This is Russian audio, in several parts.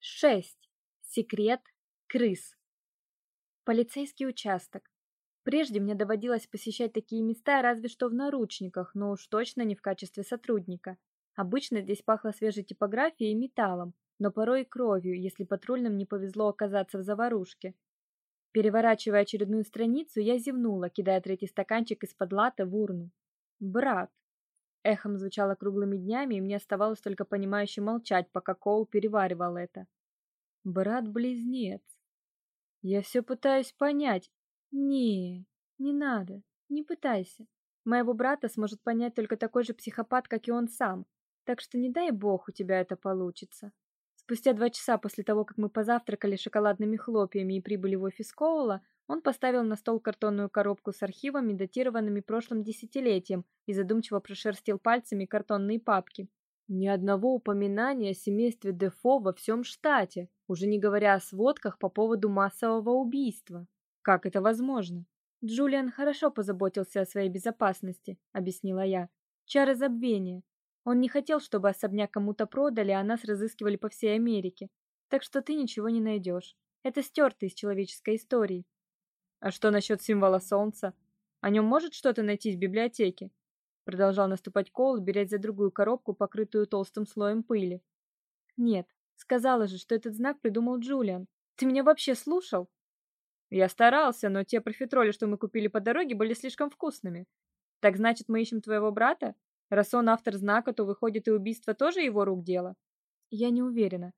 6. Секрет крыс. Полицейский участок. Прежде мне доводилось посещать такие места разве что в наручниках, но уж точно не в качестве сотрудника. Обычно здесь пахло свежей типографией и металлом, но порой и кровью, если патрульным не повезло оказаться в заварушке. Переворачивая очередную страницу, я зевнула, кидая третий стаканчик из-под латы в урну. Брат. Эхом звучало круглыми днями, и мне оставалось только понимающе молчать, пока Коул переваривал это. Брат-близнец. Я все пытаюсь понять. Не, не надо, не пытайся. Моего брата сможет понять только такой же психопат, как и он сам. Так что не дай бог у тебя это получится. Спустя два часа после того, как мы позавтракали шоколадными хлопьями и прибыли в офис Коула, он поставил на стол картонную коробку с архивами, датированными прошлым десятилетием, и задумчиво прошерстил пальцами картонные папки. Ни одного упоминания о семействе Дефо во всем штате, уже не говоря о сводках по поводу массового убийства. Как это возможно? Джулиан хорошо позаботился о своей безопасности, объяснила я. Чары забвения. Он не хотел, чтобы особняк кому-то продали, а нас разыскивали по всей Америке. Так что ты ничего не найдешь. Это стерто из человеческой истории. А что насчет символа солнца? О нем может что-то найти в библиотеке? Продолжал наступать Коул, берясь за другую коробку, покрытую толстым слоем пыли. Нет, сказала же, что этот знак придумал Джулиан. Ты меня вообще слушал? Я старался, но те профитроли, что мы купили по дороге, были слишком вкусными. Так значит, мы ищем твоего брата? Раз он автор знака, то выходит и убийство тоже его рук дело? Я не уверена.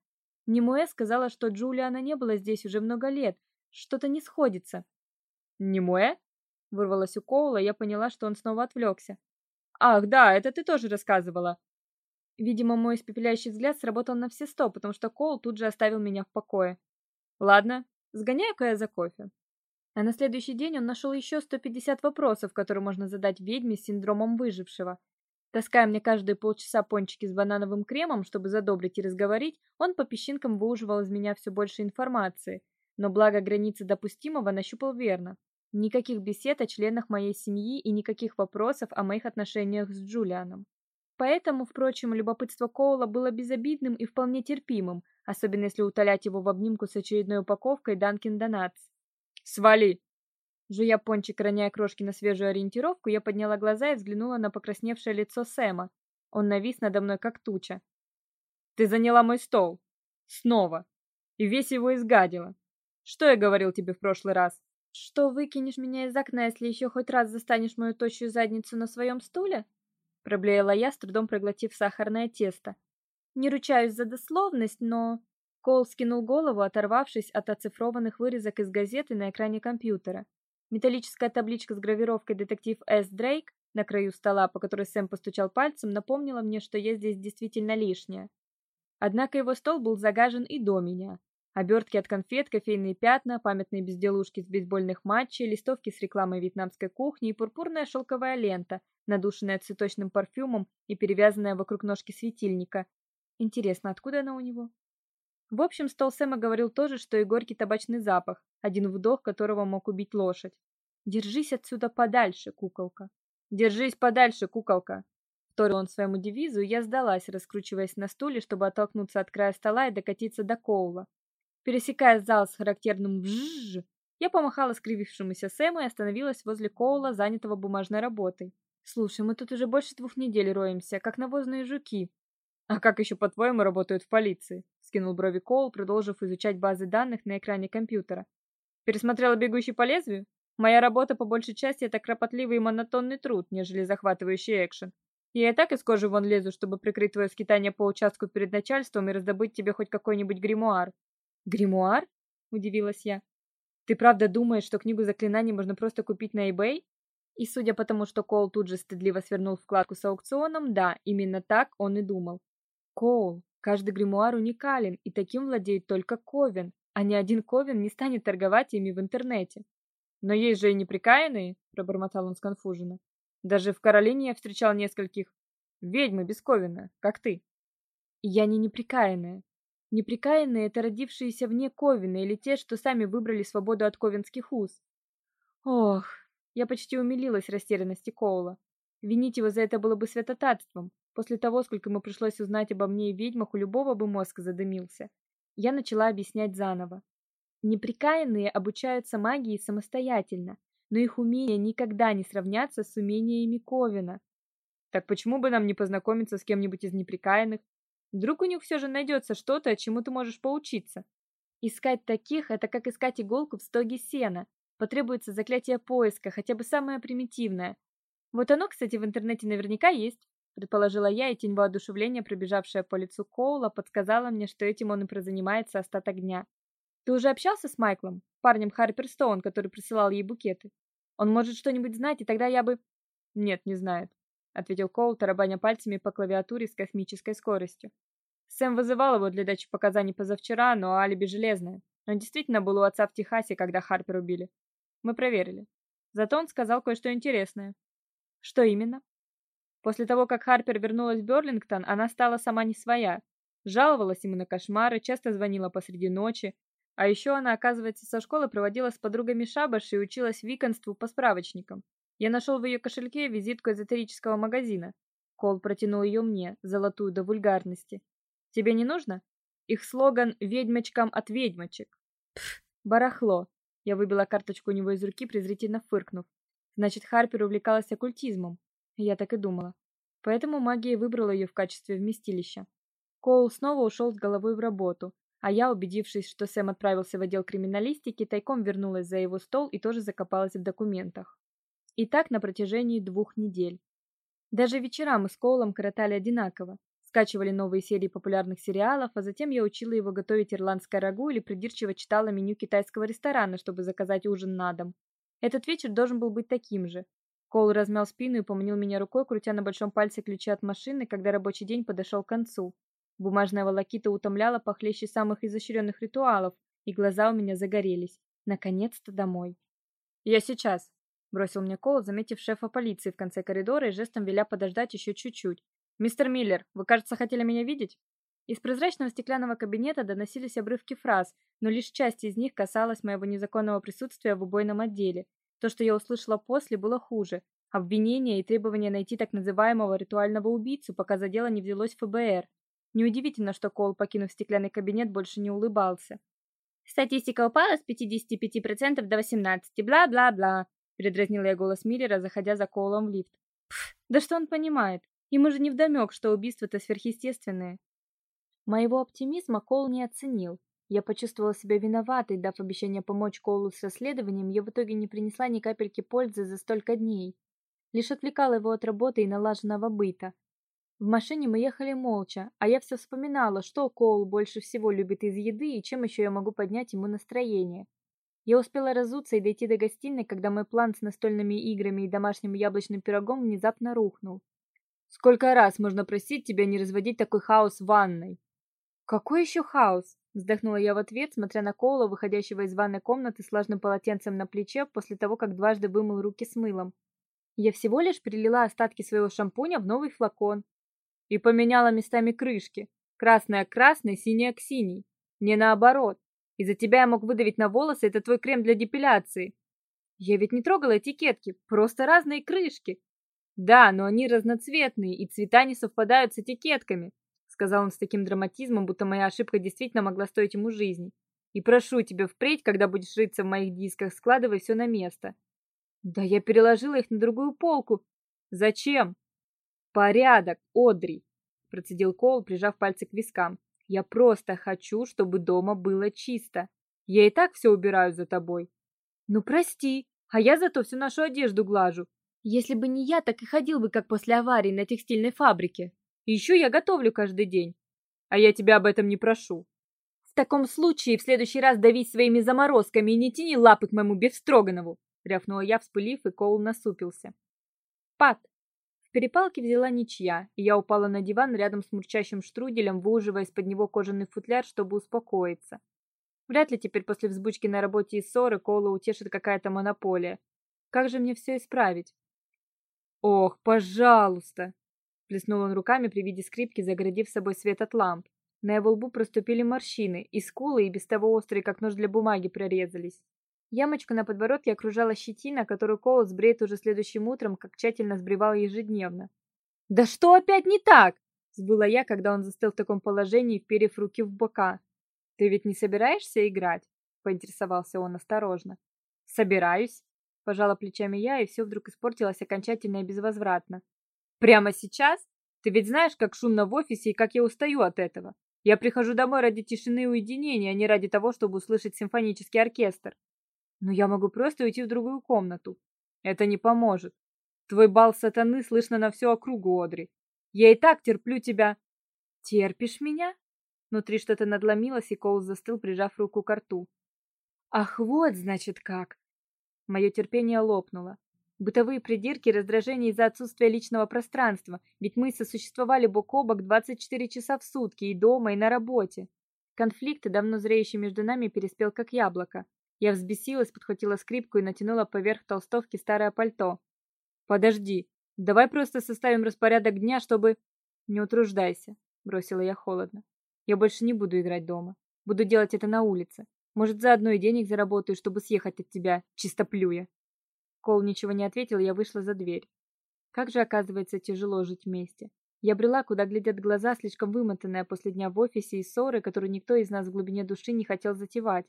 Немуэ сказала, что Джулиана не было здесь уже много лет. Что-то не сходится. «Немуэ?» — вырвалось у Коула, я поняла, что он снова отвлекся. «Ах, да, это ты тоже рассказывала!» Видимо, мой испепеляющий взгляд сработал на все сто, потому что Коул тут же оставил меня в покое. «Ладно, сгоняю-ка я за кофе». А на следующий день он нашел еще 150 вопросов, которые можно задать ведьме с синдромом выжившего. Таская мне каждые полчаса пончики с банановым кремом, чтобы задобрить и разговорить, он по песчинкам выуживал из меня все больше информации. Но благо границы допустимого нащупал верно. Никаких бесед о членах моей семьи и никаких вопросов о моих отношениях с Джулианом. Поэтому, впрочем, любопытство Коула было безобидным и вполне терпимым, особенно если утолять его в обнимку с очередной упаковкой Dunkin' Donuts. «Свали!» Жуя пончик, роняя крошки на свежую ориентировку, я подняла глаза и взглянула на покрасневшее лицо Сэма. Он навис надо мной, как туча. «Ты заняла мой стол. Снова. И весь его изгадила. Что я говорил тебе в прошлый раз?» Что выкинешь меня из окна, если еще хоть раз застанешь мою тощую задницу на своем стуле? Проблеяла я, с трудом проглотив сахарное тесто. Не ручаюсь за дословность, но Кол скинул голову, оторвавшись от оцифрованных вырезок из газеты на экране компьютера. Металлическая табличка с гравировкой детектив С. Дрейк на краю стола, по которой Сэм постучал пальцем, напомнила мне, что я здесь действительно лишняя. Однако его стол был загажен и до меня. Обертки от конфет, кофейные пятна, памятные безделушки с бейсбольных матчей, листовки с рекламой вьетнамской кухни и пурпурная шелковая лента, надушенная цветочным парфюмом и перевязанная вокруг ножки светильника. Интересно, откуда она у него? В общем, стол Сэма говорил то же, что и горький табачный запах, один вдох которого мог убить лошадь. «Держись отсюда подальше, куколка!» «Держись подальше, куколка!» Вторил он своему девизу, я сдалась, раскручиваясь на стуле, чтобы оттолкнуться от края стола и докатиться до Коула. Пересекая зал с характерным «бжжж», я помахала скривившемуся Сэму и остановилась возле Коула, занятого бумажной работой. «Слушай, мы тут уже больше двух недель роемся, как навозные жуки». «А как еще, по-твоему, работают в полиции?» — скинул брови Коул, продолжив изучать базы данных на экране компьютера. «Пересмотрела «Бегущий по лезвию»? Моя работа по большей части это кропотливый и монотонный труд, нежели захватывающий экшен. Я и так из кожи вон лезу, чтобы прикрыть твое скитание по участку перед начальством и раздобыть тебе хоть какой-нибудь гримуар. Гримуар? удивилась я. Ты правда думаешь, что книгу заклинаний можно просто купить на eBay? И судя по тому, что Коул тут же стыдливо свернул вкладку с аукционом, да, именно так он и думал. Коул, каждый гримуар уникален, и таким владеет только Ковен, а ни один Ковен не станет торговать ими в интернете. Но есть же и неприкаянные, пробормотал он сконфуженно. Даже в Каролине я встречал нескольких ведьмы без Ковена, как ты. Я не неприкаянная, Неприкаянные — это родившиеся вне Ковина или те, что сами выбрали свободу от ковенских уз. Ох, я почти умилилась растерянности Коула. Винить его за это было бы святотатством. После того, сколько ему пришлось узнать обо мне и ведьмах, у любого бы мозг задымился. Я начала объяснять заново. Неприкаянные обучаются магии самостоятельно, но их умения никогда не сравнятся с умениями Ковина. Так почему бы нам не познакомиться с кем-нибудь из неприкаянных? Вдруг у них все же найдется что-то, чему ты можешь поучиться. Искать таких это как искать иголку в стоге сена. Потребуется заклятие поиска, хотя бы самое примитивное. Вот оно, кстати, в интернете наверняка есть, предположила я, и тень воодушевления, пробежавшая по лицу Коула, подсказала мне, что этим он и прозанимается остаток дня. Ты уже общался с Майклом, парнем Харперстоун, который присылал ей букеты? Он может что-нибудь знать, и тогда я бы Нет, не знает ответил Коул, тарабаня пальцами по клавиатуре с космической скоростью. Сэм вызывал его для дачи показаний позавчера, но алиби железное. Он действительно был у отца в Техасе, когда Харпер убили. Мы проверили. Зато он сказал кое-что интересное. Что именно? После того, как Харпер вернулась в Берлингтон, она стала сама не своя. Жаловалась ему на кошмары, часто звонила посреди ночи. А еще она, оказывается, со школы проводила с подругами шабаш и училась виконству по справочникам. Я нашел в ее кошельке визитку эзотерического магазина. Кол протянул ее мне, золотую до вульгарности. Тебе не нужно? Их слоган «Ведьмочкам от ведьмочек». Пф, барахло. Я выбила карточку у него из руки, презрительно фыркнув. Значит, Харпер увлекалась оккультизмом. Я так и думала. Поэтому магия выбрала ее в качестве вместилища. Коул снова ушел с головой в работу, а я, убедившись, что Сэм отправился в отдел криминалистики, тайком вернулась за его стол и тоже закопалась в документах. И так на протяжении двух недель. Даже вечера мы с Коулом коротали одинаково. Скачивали новые серии популярных сериалов, а затем я учила его готовить ирландское рагу или придирчиво читала меню китайского ресторана, чтобы заказать ужин на дом. Этот вечер должен был быть таким же. Коул размял спину и поманил меня рукой, крутя на большом пальце ключи от машины, когда рабочий день подошел к концу. Бумажная волокита утомляла похлеще самых изощренных ритуалов, и глаза у меня загорелись. Наконец-то домой. Я сейчас, бросил мне Кол, заметив шефа полиции в конце коридора и жестом веля подождать еще чуть-чуть. Мистер Миллер, вы, кажется, хотели меня видеть? Из прозрачного стеклянного кабинета доносились обрывки фраз, но лишь часть из них касалась моего незаконного присутствия в убойном отделе. То, что я услышала после, было хуже. Обвинения и требования найти так называемого ритуального убийцу, пока за дело не взялось ФБР. Неудивительно, что Кол, покинув стеклянный кабинет, больше не улыбался. Статистика упала с 55% до 18, бла-бла-бла. Передразнила я голос Миллера, заходя за Коулом в лифт. Пф, да что он понимает? Ему же не вдомек, что убийства-то сверхъестественные. Моего оптимизма Коул не оценил. Я почувствовала себя виноватой, дав обещание помочь Коулу с расследованием, я в итоге не принесла ни капельки пользы за столько дней. Лишь отвлекала его от работы и налаженного быта. В машине мы ехали молча, а я все вспоминала, что Коул больше всего любит из еды и чем еще я могу поднять ему настроение. Я успела разуться и дойти до гостиной, когда мой план с настольными играми и домашним яблочным пирогом внезапно рухнул. Сколько раз можно просить тебя не разводить такой хаос в ванной? Какой еще хаос? вздохнула я в ответ, смотря на Коула, выходящего из ванной комнаты с влажным полотенцем на плече после того, как дважды вымыл руки с мылом. Я всего лишь перелила остатки своего шампуня в новый флакон и поменяла местами крышки. Красная к красной, синяя к синей. Не наоборот. Из-за тебя я мог выдавить на волосы это твой крем для депиляции. Я ведь не трогала этикетки, просто разные крышки. Да, но они разноцветные, и цвета не совпадают с этикетками, сказал он с таким драматизмом, будто моя ошибка действительно могла стоить ему жизни. И прошу тебя впредь, когда будешь рыться в моих дисках, складывай все на место. Да я переложила их на другую полку. Зачем? Порядок, Одри, процедил Кол, прижав пальцы к вискам. Я просто хочу, чтобы дома было чисто. Я и так все убираю за тобой. Ну прости, а я зато всю нашу одежду глажу. Если бы не я, так и ходил бы как после аварии на текстильной фабрике. Еще я готовлю каждый день. А я тебя об этом не прошу. В таком случае в следующий раз давись своими заморозками и не тяни лапы к моему Бефстроганову, рявкнула я, вспылив, и Коул насупился. Пат, перепалке взяла ничья, и я упала на диван рядом с мурчащим штруделем, выуживая из-под него кожаный футляр, чтобы успокоиться. Вряд ли теперь после взбучки на работе и ссоры Кола утешит какая-то монополия. Как же мне все исправить? Ох, пожалуйста, плеснул он руками при виде скрипки, загородив собой свет от ламп. На его лбу проступили морщины, и скулы, и без того острые, как нож для бумаги, прорезались. Ямочку на подбородке окружала щетина, которую Коул сбреет уже следующим утром, как тщательно сбривал ежедневно. «Да что опять не так?» – сбыла я, когда он застыл в таком положении, вперев руки в бока. Ты ведь не собираешься играть? поинтересовался он осторожно. Собираюсь, пожала плечами я, и все вдруг испортилось окончательно и безвозвратно. Прямо сейчас? Ты ведь знаешь, как шумно в офисе и как я устаю от этого. Я прихожу домой ради тишины и уединения, а не ради того, чтобы услышать симфонический оркестр. Но я могу просто уйти в другую комнату. Это не поможет. Твой бал сатаны слышно на всю округу, Одри. Я и так терплю тебя. Терпишь меня? Внутри что-то надломилось, и Коул застыл, прижав руку к рту. Ах, вот, значит, как. Мое терпение лопнуло. Бытовые придирки, раздражение из-за отсутствия личного пространства, ведь мы сосуществовали бок о бок 24 часа в сутки и дома, и на работе. Конфликт, давно зреющий между нами, переспел как яблоко. Я взбесилась, подхватила скрипку и натянула поверх толстовки старое пальто. «Подожди, давай просто составим распорядок дня, чтобы...» «Не утруждайся», — бросила я холодно. «Я больше не буду играть дома. Буду делать это на улице. Может, заодно и денег заработаю, чтобы съехать от тебя, чисто плюя. Кол ничего не ответил, я вышла за дверь. Как же, оказывается, тяжело жить вместе. Я брела, куда глядят глаза, слишком вымотанная после дня в офисе и ссоры, которую никто из нас в глубине души не хотел затевать.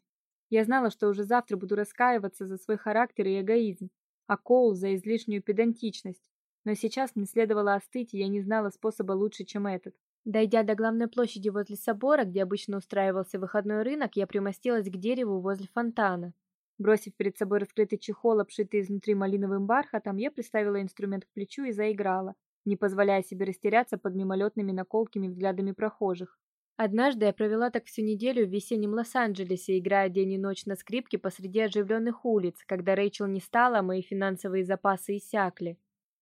Я знала, что уже завтра буду раскаиваться за свой характер и эгоизм, а Коул за излишнюю педантичность. Но сейчас мне следовало остыть, и я не знала способа лучше, чем этот. Дойдя до главной площади возле собора, где обычно устраивался выходной рынок, я примостилась к дереву возле фонтана. Бросив перед собой раскрытый чехол, обшитый изнутри малиновым бархатом, я приставила инструмент к плечу и заиграла, не позволяя себе растеряться под мимолетными наколкими взглядами прохожих. Однажды я провела так всю неделю в весеннем Лос-Анджелесе, играя день и ночь на скрипке посреди оживленных улиц, когда Рэйчел не стала, мои финансовые запасы иссякли.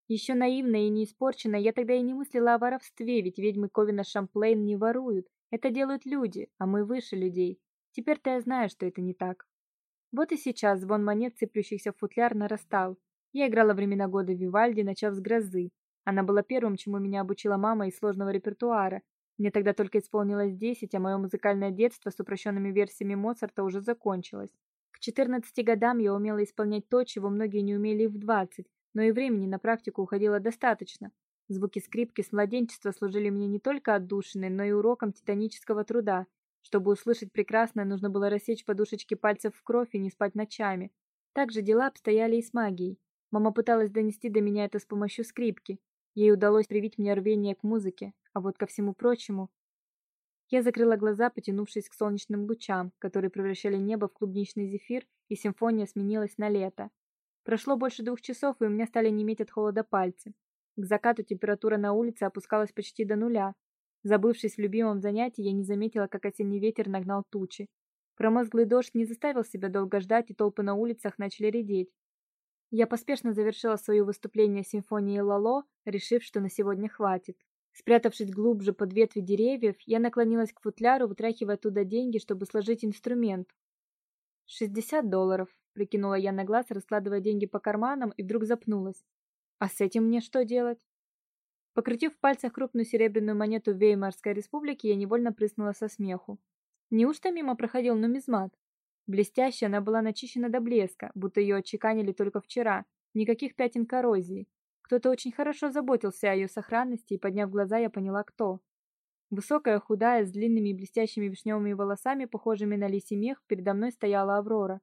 Еще наивная и не испорченная, я тогда и не мыслила о воровстве, ведь ведьмы Ковина Шамплейн не воруют. Это делают люди, а мы выше людей. Теперь-то я знаю, что это не так. Вот и сейчас звон монет, сыплющихся в футляр, нарастал. Я играла времена года Вивальди, начав с грозы. Она была первым, чему меня обучила мама из сложного репертуара. Мне тогда только исполнилось десять, а мое музыкальное детство с упрощенными версиями Моцарта уже закончилось. К 14 годам я умела исполнять то, чего многие не умели и в 20, но и времени на практику уходило достаточно. Звуки скрипки с младенчества служили мне не только отдушиной, но и уроком титанического труда. Чтобы услышать прекрасное, нужно было рассечь подушечки пальцев в кровь и не спать ночами. Так же дела обстояли и с магией. Мама пыталась донести до меня это с помощью скрипки. Ей удалось привить мне рвение к музыке, а вот ко всему прочему... Я закрыла глаза, потянувшись к солнечным лучам, которые превращали небо в клубничный зефир, и симфония сменилась на лето. Прошло больше двух часов, и у меня стали неметь от холода пальцы. К закату температура на улице опускалась почти до нуля. Забывшись в любимом занятии, я не заметила, как осенний ветер нагнал тучи. Промозглый дождь не заставил себя долго ждать, и толпы на улицах начали редеть. Я поспешно завершила свое выступление симфонией Лало, решив, что на сегодня хватит. Спрятавшись глубже под ветви деревьев, я наклонилась к футляру, вытряхивая оттуда деньги, чтобы сложить инструмент. «Шестьдесят долларов», прикинула я на глаз, раскладывая деньги по карманам, и вдруг запнулась. А с этим мне что делать? Покрутив в пальцах крупную серебряную монету Веймарской республики, я невольно прыснула со смеху. Неужто мимо проходил нумизмат? Блестящая она была начищена до блеска, будто ее отчеканили только вчера. Никаких пятен коррозии. Кто-то очень хорошо заботился о ее сохранности, и подняв глаза, я поняла, кто. Высокая, худая, с длинными блестящими вишневыми волосами, похожими на лисий мех, передо мной стояла Аврора.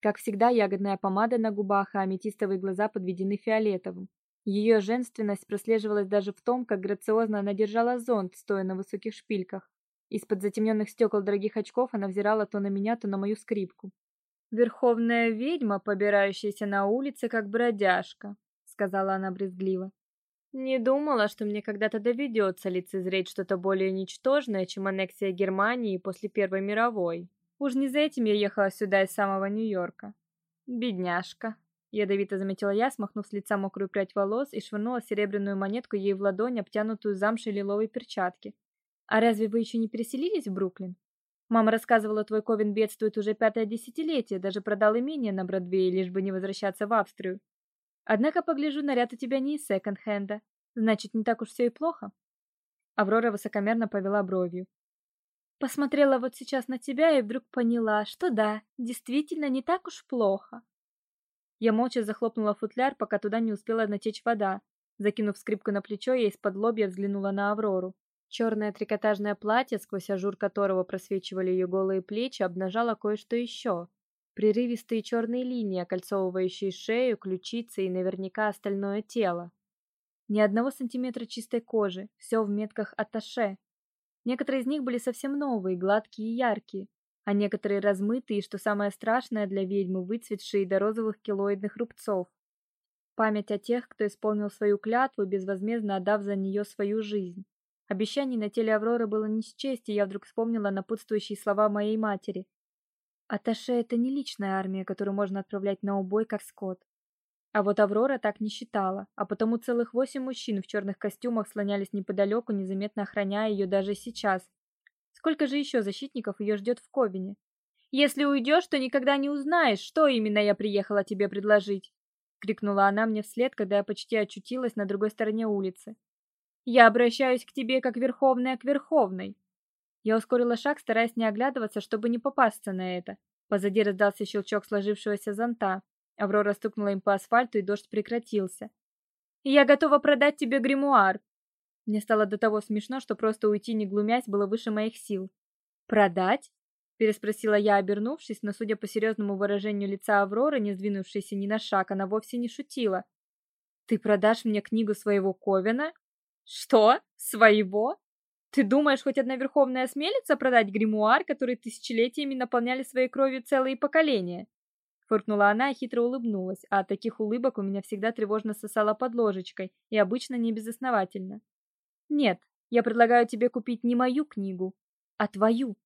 Как всегда, ягодная помада на губах, а аметистовые глаза подведены фиолетовым. Ее женственность прослеживалась даже в том, как грациозно она держала зонт, стоя на высоких шпильках. Из-под затемненных стекол дорогих очков она взирала то на меня, то на мою скрипку. «Верховная ведьма, побирающаяся на улице, как бродяжка», — сказала она брезгливо. «Не думала, что мне когда-то доведется лицезреть что-то более ничтожное, чем аннексия Германии после Первой мировой». Уж не за этим я ехала сюда из самого Нью-Йорка. Бедняжка. Ядовито заметила я, смахнув с лица мокрую прядь волос и швырнула серебряную монетку ей в ладонь, обтянутую замшей лиловой перчатки. А разве вы еще не переселились в Бруклин? Мама рассказывала, твой Ковен бедствует уже пятое десятилетие, даже продал имение на Бродвее, лишь бы не возвращаться в Австрию. Однако, погляжу, наряд у тебя не из секонд-хенда. Значит, не так уж все и плохо. Аврора высокомерно повела бровью. Посмотрела вот сейчас на тебя и вдруг поняла, что да, действительно не так уж плохо. Я молча захлопнула футляр, пока туда не успела натечь вода. Закинув скрипку на плечо, я исподлобья взглянула на Аврору. Черное трикотажное платье, сквозь ажур которого просвечивали ее голые плечи, обнажало кое-что еще. Прерывистые черные линии, окольцовывающие шею, ключицы и наверняка остальное тело. Ни одного сантиметра чистой кожи, все в метках атташе. Некоторые из них были совсем новые, гладкие и яркие, а некоторые размытые что самое страшное для ведьмы, выцветшие до розовых килоидных рубцов. Память о тех, кто исполнил свою клятву, безвозмездно отдав за нее свою жизнь. Обещаний на теле Авроры было не счесть, и я вдруг вспомнила напутствующие слова моей матери. Аташе — это не личная армия, которую можно отправлять на убой, как скот. А вот Аврора так не считала, а потому целых восемь мужчин в черных костюмах слонялись неподалеку, незаметно охраняя ее даже сейчас. Сколько же еще защитников ее ждет в Ковине? Если уйдешь, то никогда не узнаешь, что именно я приехала тебе предложить, крикнула она мне вслед, когда я почти очутилась на другой стороне улицы. Я обращаюсь к тебе как верховная к верховной. Я ускорила шаг, стараясь не оглядываться, чтобы не попасться на это. Позади раздался щелчок сложившегося зонта. Аврора стукнула им по асфальту, и дождь прекратился. Я готова продать тебе гримуар. Мне стало до того смешно, что просто уйти не глумясь было выше моих сил. Продать? переспросила я, обернувшись, но судя по серьезному выражению лица Авроры, не сдвинувшейся ни на шаг, она вовсе не шутила. Ты продашь мне книгу своего Ковена? Что? Своего? Ты думаешь, хоть одна верховная осмелится продать гримуар, который тысячелетиями наполняли своей кровью целые поколения? Фыркнула она и хитро улыбнулась, а от таких улыбок у меня всегда тревожно сосало под ложечкой, и обычно не безосновательно. Нет, я предлагаю тебе купить не мою книгу, а твою.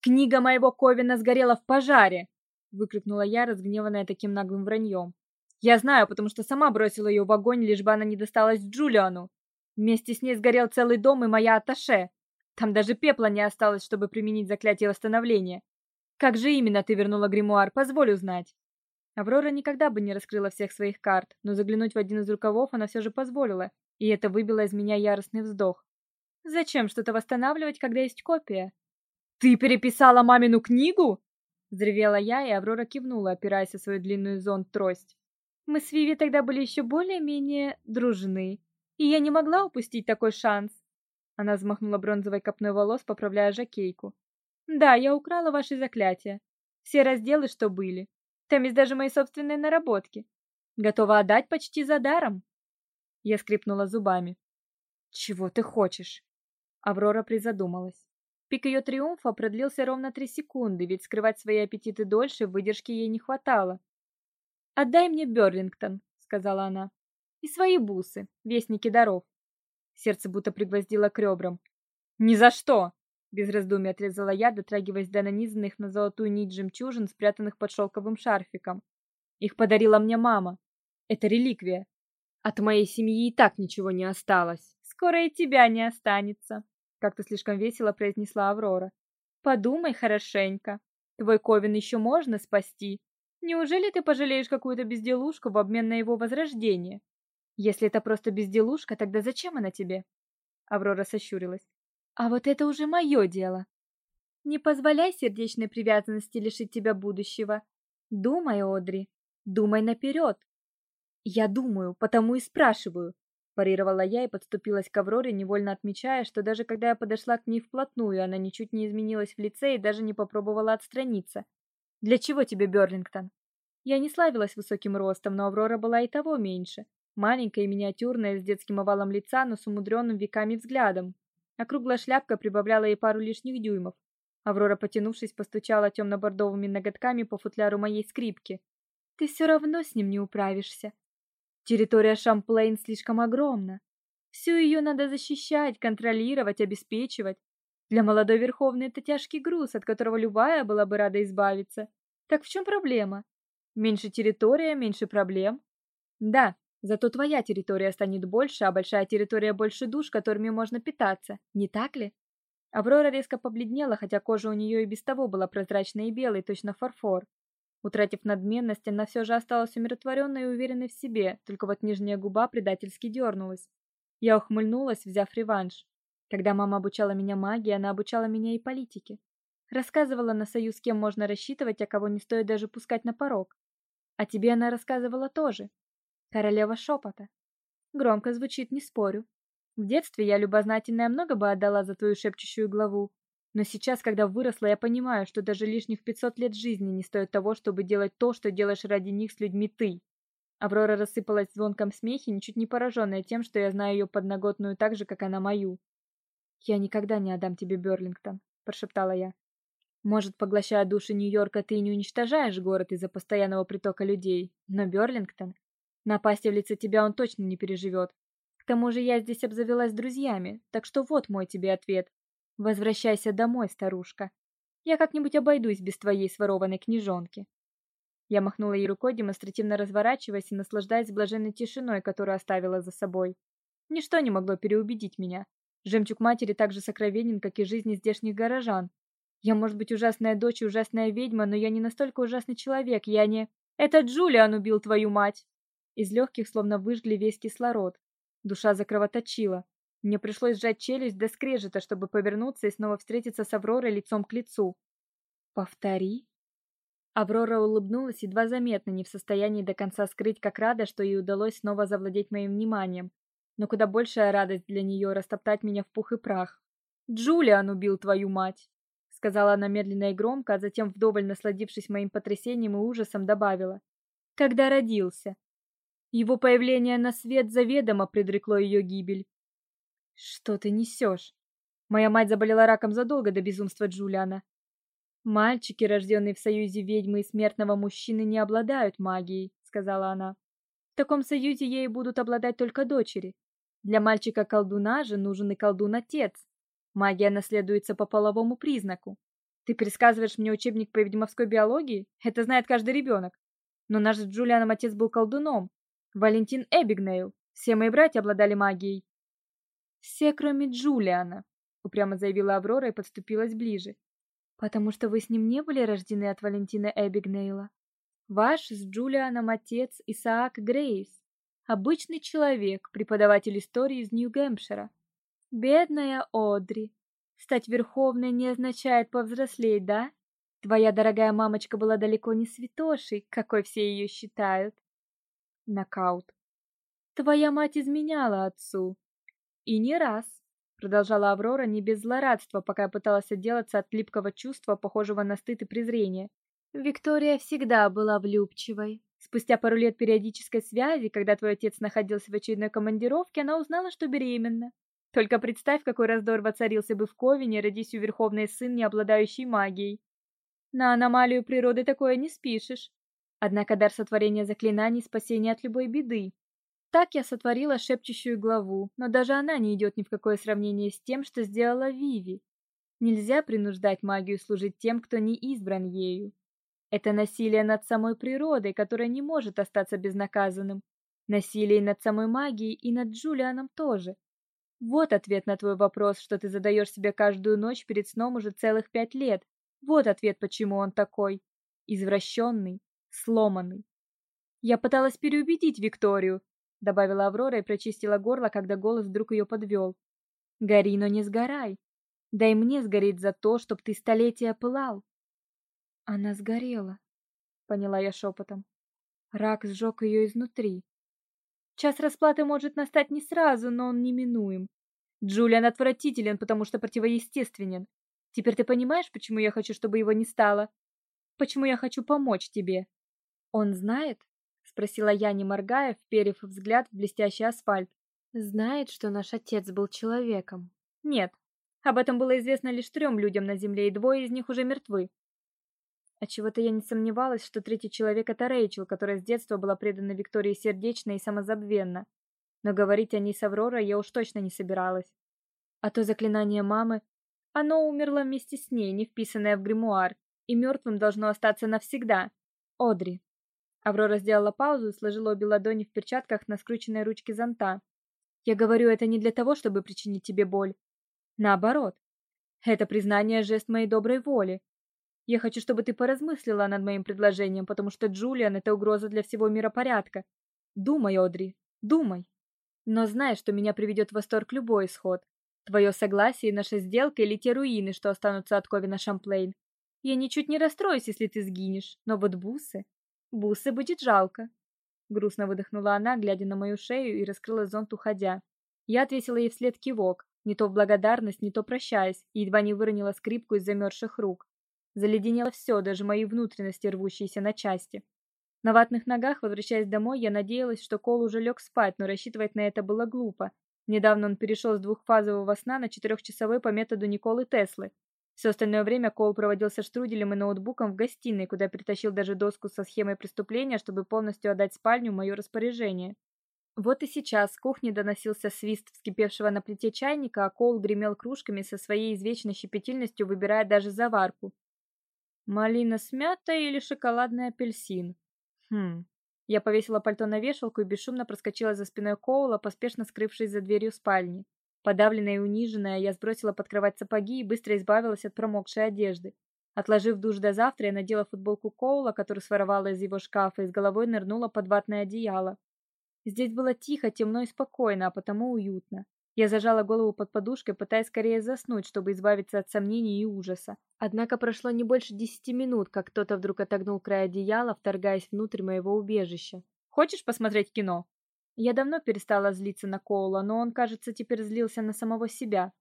Книга моего Ковина сгорела в пожаре, выкрикнула я, разгневанная таким наглым враньем. Я знаю, потому что сама бросила ее в огонь, лишь бы она не досталась Джулиану. Вместе с ней сгорел целый дом и моя аташе. Там даже пепла не осталось, чтобы применить заклятие восстановления. Как же именно ты вернула гримуар, позволь узнать. Аврора никогда бы не раскрыла всех своих карт, но заглянуть в один из рукавов она все же позволила, и это выбило из меня яростный вздох. Зачем что-то восстанавливать, когда есть копия? Ты переписала мамину книгу? взревела я, и Аврора кивнула, опираясь на свою длинную зонт-трость. Мы с Виви тогда были еще более-менее дружны, и я не могла упустить такой шанс. Она взмахнула бронзовой копной волос, поправляя жакейку. Да, я украла ваши заклятия. Все разделы, что были. Там есть даже мои собственные наработки. Готова отдать почти за даром. Я скрипнула зубами. Чего ты хочешь? Аврора призадумалась. Пик ее триумфа продлился ровно три секунды, ведь скрывать свои аппетиты дольше выдержки ей не хватало. "Отдай мне Берлингтон", сказала она. "И свои бусы, вестники даров". Сердце будто пригвоздило к ребрам. "Ни за что", без раздумий отрезала я, дотрагиваясь до нанизанных на золотую нить жемчужин, спрятанных под шелковым шарфиком. Их подарила мне мама. Это реликвия. От моей семьи и так ничего не осталось. Скоро и тебя не останется, как-то слишком весело произнесла Аврора. Подумай хорошенько. Твой ковен еще можно спасти. Неужели ты пожалеешь какую-то безделушку в обмен на его возрождение? Если это просто безделушка, тогда зачем она тебе? Аврора сощурилась. А вот это уже мое дело. Не позволяй сердечной привязанности лишить тебя будущего. Думай, Одри, думай наперед. Я думаю, потому и спрашиваю, парировала я и подступилась к Авроре, невольно отмечая, что даже когда я подошла к ней вплотную, она ничуть не изменилась в лице и даже не попробовала отстраниться. Для чего тебе Берлингтон? Я не славилась высоким ростом, но Аврора была и того меньше. Маленькая и миниатюрная, с детским овалом лица, но с умудренным веками взглядом, Округлая шляпка прибавляла ей пару лишних дюймов. Аврора, потянувшись, постучала темно-бордовыми ноготками по футляру моей скрипки. Ты все равно с ним не управишься. Территория Шамплейн слишком огромна. Всю ее надо защищать, контролировать, обеспечивать. Для молодой верховной это тяжкий груз, от которого любая была бы рада избавиться. Так в чем проблема? Меньше территория, меньше проблем. Да, Зато твоя территория станет больше, а большая территория больше душ, которыми можно питаться, не так ли? Аврора резко побледнела, хотя кожа у нее и без того была прозрачной и белой, точно фарфор. Утратив надменность, она все же осталась умиротворенной и уверенной в себе, только вот нижняя губа предательски дернулась. Я ухмыльнулась, взяв реванш. Когда мама обучала меня магии, она обучала меня и политике. Рассказывала на союз, кем можно рассчитывать, а кого не стоит даже пускать на порог. А тебе она рассказывала тоже. Королева шепота. Громко звучит, не спорю. В детстве я, любознательная, много бы отдала за твою шепчущую главу. Но сейчас, когда выросла, я понимаю, что даже лишних 500 лет жизни не стоит того, чтобы делать то, что делаешь ради них с людьми ты. Аврора рассыпалась в звонком смехе, ничуть не пораженная тем, что я знаю ее подноготную так же, как она мою. «Я никогда не отдам тебе Берлингтон», — прошептала я. «Может, поглощая души Нью-Йорка, ты не уничтожаешь город из-за постоянного притока людей, но Берлингтон... Напасть в лице тебя он точно не переживет. К тому же я здесь обзавелась друзьями, так что вот мой тебе ответ. Возвращайся домой, старушка. Я как-нибудь обойдусь без твоей сворованной книжонки». Я махнула ей рукой, демонстративно разворачиваясь и наслаждаясь блаженной тишиной, которую оставила за собой. Ничто не могло переубедить меня. Жемчуг матери так же сокровенен, как и жизни здешних горожан. Я, может быть, ужасная дочь и ужасная ведьма, но я не настолько ужасный человек, я не... Это Джулиан убил твою мать! Из легких словно выжгли весь кислород. Душа закровоточила. Мне пришлось сжать челюсть до скрежета, чтобы повернуться и снова встретиться с Авророй лицом к лицу. «Повтори», Аврора улыбнулась едва заметно, не в состоянии до конца скрыть, как рада, что ей удалось снова завладеть моим вниманием. Но куда большая радость для нее растоптать меня в пух и прах. «Джулиан убил твою мать!» Сказала она медленно и громко, а затем, вдоволь насладившись моим потрясением и ужасом, добавила. «Когда родился?» Его появление на свет заведомо предрекло ее гибель. «Что ты несешь?» Моя мать заболела раком задолго до безумства Джулиана. Мальчики, рожденные в союзе ведьмы и смертного мужчины, не обладают магией, сказала она. В таком союзе ей будут обладать только дочери. Для мальчика-колдуна же нужен и колдун-отец. Магия наследуется по половому признаку. Ты пересказываешь мне учебник по ведьмовской биологии? Это знает каждый ребенок. Но наш с Джулианом отец был колдуном. Валентин Эбигнейл. Все мои братья обладали магией. Все, кроме Джулиана, упрямо заявила Аврора и подступилась ближе. Потому что вы с ним не были рождены от Валентина Эбигнейла. Ваш с Джулианом отец Исаак Грейс. Обычный человек, преподаватель истории из Нью-Гэмпшира. Бедная Одри. Стать верховной не означает повзрослеть, да? Твоя дорогая мамочка была далеко не святошей, какой все ее считают. Нокаут. Твоя мать изменяла отцу. И не раз продолжала Аврора не без злорадства, пока я пыталась отделаться от липкого чувства, похожего на стыд и презрение. Виктория всегда была влюбчивой. Спустя пару лет периодической связи, когда твой отец находился в очередной командировке, она узнала, что беременна. Только представь, какой раздор воцарился бы в Ковине, родись у Верховный сын, не обладающий магией. На аномалию природы такое не спишешь. Однако дар сотворения заклинаний — спасение от любой беды. Так я сотворила шепчущую главу, но даже она не идет ни в какое сравнение с тем, что сделала Виви. Нельзя принуждать магию служить тем, кто не избран ею. Это насилие над самой природой, которое не может остаться безнаказанным. Насилие над самой магией и над Джулианом тоже. Вот ответ на твой вопрос, что ты задаешь себе каждую ночь перед сном уже целых пять лет. Вот ответ, почему он такой. Извращенный, сломанный. Я пыталась переубедить Викторию, добавила Аврора и прочистила горло, когда голос вдруг ее подвел. Гори, но не сгорай. Дай мне сгореть за то, чтоб ты столетия пылал. Она сгорела, поняла я шепотом. Рак сжег ее изнутри. Час расплаты может настать не сразу, но он неминуем. Джулиан отвратителен, потому что противоестественен. Теперь ты понимаешь, почему я хочу, чтобы его не стало? Почему я хочу помочь тебе? Он знает? спросила я, не моргая, вперев взгляд в блестящий асфальт. Знает, что наш отец был человеком. Нет. Об этом было известно лишь трем людям на земле, и двое из них уже мертвы. Отчего-то я не сомневалась, что третий человек это Рэйчел, которая с детства была предана Виктории сердечно и самозабвенно. Но говорить о ней с Авророй я уж точно не собиралась. А то заклинание мамы, оно умерло вместе с ней, не вписанное в гримуар, и мертвым должно остаться навсегда. Одри. Аврора сделала паузу и сложила обе ладони в перчатках на скрученной ручке зонта. Я говорю это не для того, чтобы причинить тебе боль. Наоборот. Это признание жест моей доброй воли. Я хочу, чтобы ты поразмыслила над моим предложением, потому что Джулиан это угроза для всего миропорядка. Думай, Одри, думай. Но знай, что меня приведет в восторг любой исход. Твое согласие и наша сделка или те руины, что останутся от Ковина Шамплейн. Я ничуть не расстроюсь, если ты сгинешь, но вот бусы... Бусы будет жалко. Грустно выдохнула она, глядя на мою шею и раскрыла зонт, уходя. Я ответила ей вслед кивок, не то в благодарность, не то прощаясь, и едва не выронила скрипку из замерзших рук. Заледенело все, даже мои внутренности, рвущиеся на части. На ватных ногах, возвращаясь домой, я надеялась, что Кол уже лег спать, но рассчитывать на это было глупо. Недавно он перешел с двухфазового сна на четырехчасовой по методу Николы Теслы. Все остальное время Кол проводил со штруделем и ноутбуком в гостиной, куда притащил даже доску со схемой преступления, чтобы полностью отдать спальню в мое распоряжение. Вот и сейчас с кухни доносился свист вскипевшего на плите чайника, а Кол гремел кружками со своей извечной щепетильностью, выбирая даже заварку. Малина с мятой или шоколадный апельсин? Хм. Я повесила пальто на вешалку и бесшумно проскочила за спиной Коула, поспешно скрывшись за дверью спальни. Подавленная и униженная, я сбросила под кровать сапоги и быстро избавилась от промокшей одежды. Отложив душ до завтра, я надела футболку Коула, которую своровала из его шкафа, и с головой нырнула под ватное одеяло. Здесь было тихо, темно и спокойно, а потому уютно. Я зажала голову под подушкой, пытаясь скорее заснуть, чтобы избавиться от сомнений и ужаса. Однако прошло не больше десяти минут, как кто-то вдруг отогнул край одеяла, вторгаясь внутрь моего убежища. «Хочешь посмотреть кино?» Я давно перестала злиться на Коула, но он, кажется, теперь злился на самого себя.